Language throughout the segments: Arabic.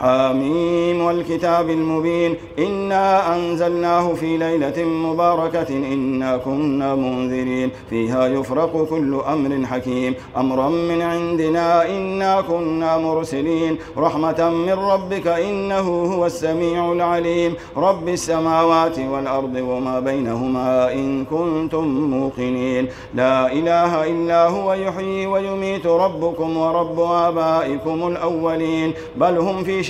حاميم والكتاب المبين. إنا أنزلناه في ليلة مباركة. إنا كنا منذرين. فيها يفرق كل أمر حكيم. أمرا من عندنا. إنا كنا مرسلين. رحمة من ربك. إنه هو السميع العليم. رب السماوات والأرض وما بينهما إن كنتم موقنين. لا إله إلا هو. يحيي ويميت. ربكم ورب آبائكم الأولين. بل هم في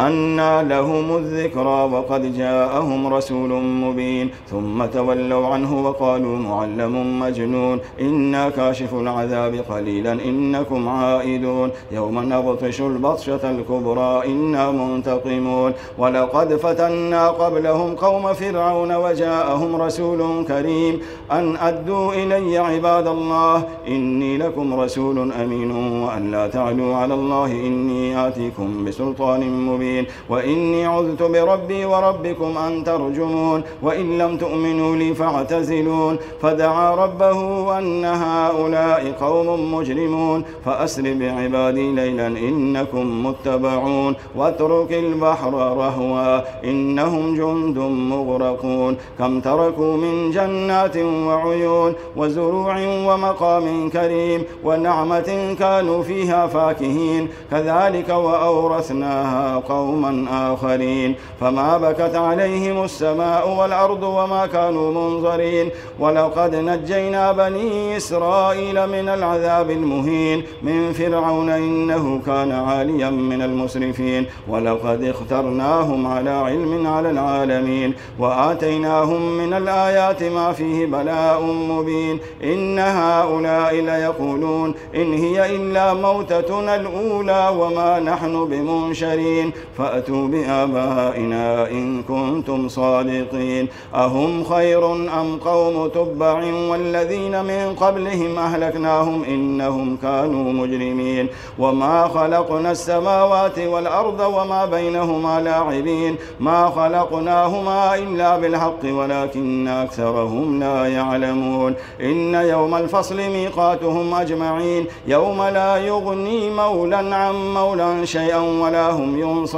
أنى لهم الذكرى وقد جاءهم رسول مبين ثم تولوا عنه وقالوا معلم مجنون. إنا كاشف العذاب قليلا إنكم عائدون. يوم نبطش البطشة الكبرى إنا منتقمون. ولقد فتنا قبلهم قوم فرعون وجاءهم رسول كريم. أن أدوا إلي عباد الله إني لكم رسول أمين وأن لا تعلوا على الله إني آتيكم بسلطان مبين. المبين وإني عذت بربي وربكم أن ترجمون. وإن لم تؤمنوا لي فاعتزلون. فدعا ربه أن هؤلاء قوم مجرمون. فأسر بعبادي ليلا إنكم متبعون. واترك البحر رهوا إنهم جند مغرقون. كم تركوا من جنات وعيون وزروع ومقام كريم ونعمة كانوا فيها فاكهين. كذلك وأورثناها قوم قوما آخرين. فما بكت عليهم السماء والأرض وما كانوا منظرين. ولقد نجينا بني إسرائيل من العذاب المهين. من فرعون إنه كان عاليا من المسرفين. ولقد اخترناهم على علم على العالمين. وآتيناهم من الآيات ما فيه بلاء مبين. إن هؤلاء ليقولون إن هي إلا موتتنا الأولى وما نحن بمنشرين. فأتوا بآبائنا إن كنتم صادقين. أهم خير أم قوم تبع والذين من قبلهم أهلكناهم إنهم كانوا مجرمين. وما خلقنا السماوات والأرض وما بينهما لاعبين. ما خلقناهما إلا بالحق ولكن أكثرهم لا يعلمون. إن يوم الفصل ميقاتهم أجمعين. يوم لا يغني مولا عن مولا شيئا ولا هم ينصرون.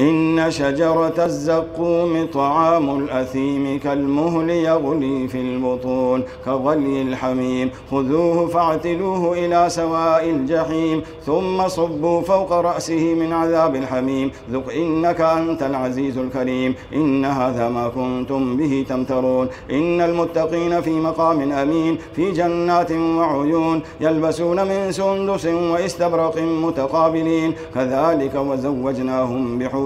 إن شجرة الزقوم طعام الأثيم كالمهل يغلي في البطون كغلي الحميم خذوه فاعتلوه إلى سواء الجحيم ثم صبوا فوق رأسه من عذاب الحميم. ذق إنك أنت العزيز الكريم إن هذا ما كنتم به تمترون. إن المتقين في مقام أمين في جنات وعيون يلبسون من سندس وإستبرق متقابلين. كذلك وزوجناهم بحور